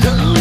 the